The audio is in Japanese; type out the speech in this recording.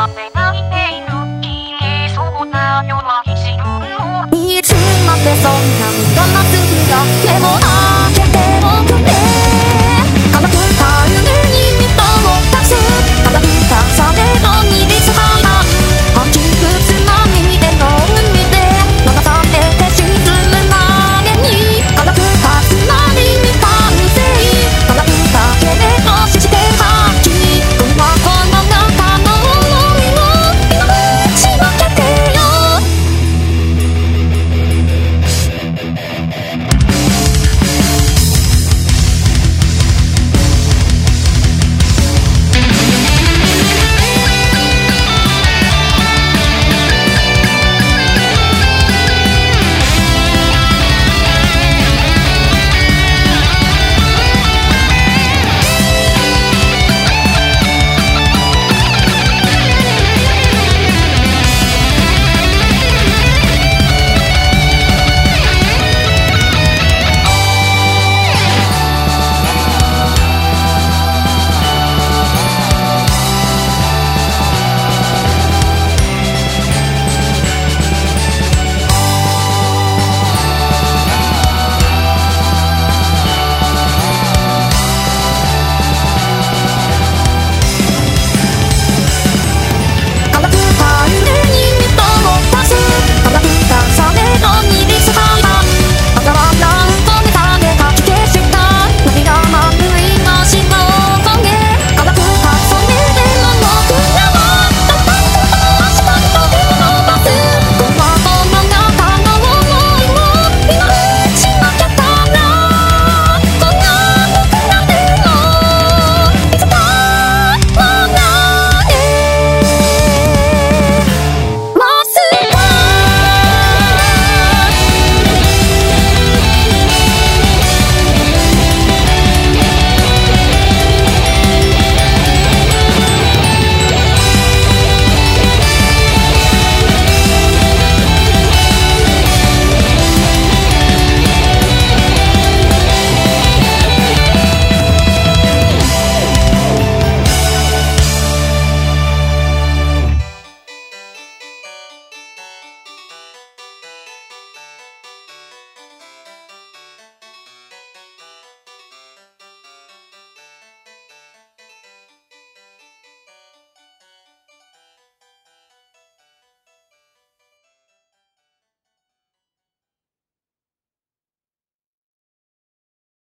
いつまでそんな無駄な次がでもあて